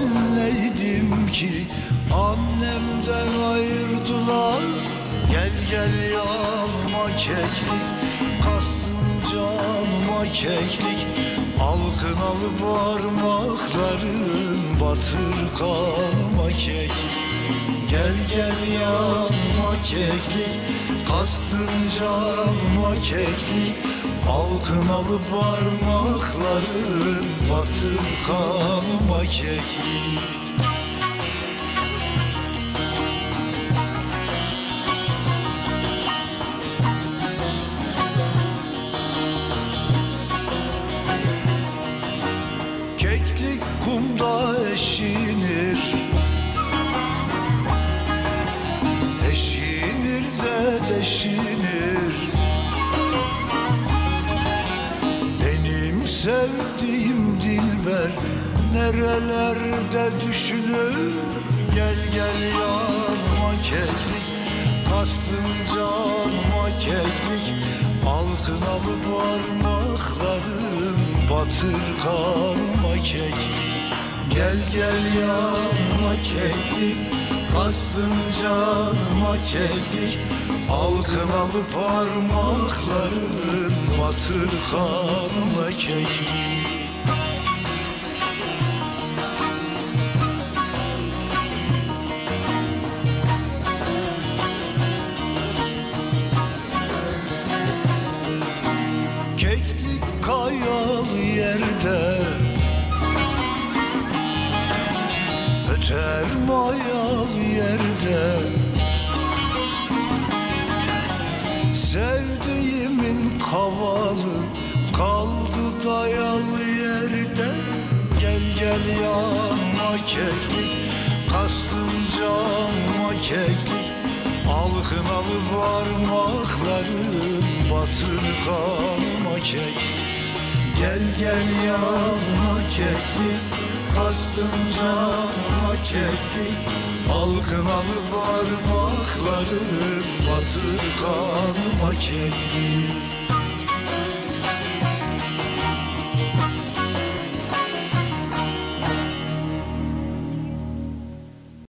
ben ki Annemden ayırdılar Gel gel yanma keklik Kastım canıma keklik. Alkın alı parmakların Batır kanıma keklik. Gel gel yanma keklik Kastın canıma keklik Alkın alı parmakların Batır kanıma keklik Keklik kumda Eşinir sevdiğim dilber Nerelerde düşünür? Gel gel yanma keklik Kastın canıma keklik Altın alı parmakların Batır kanıma keklik Gel gel yanma keklik Kastın canıma keklik Alkın alı parmakların Batır kanıma keklik. Keklik yerde Öter mayalı Kavalı Kaldı dayalı yerde. Gel gel yanma keklik Kastım canıma keklik. Alkın alı parmakların Batır kanıma keklik. Gel gel yanma keklik Kastım canıma keklik. Alkın alı parmakların Batır kanıma keklik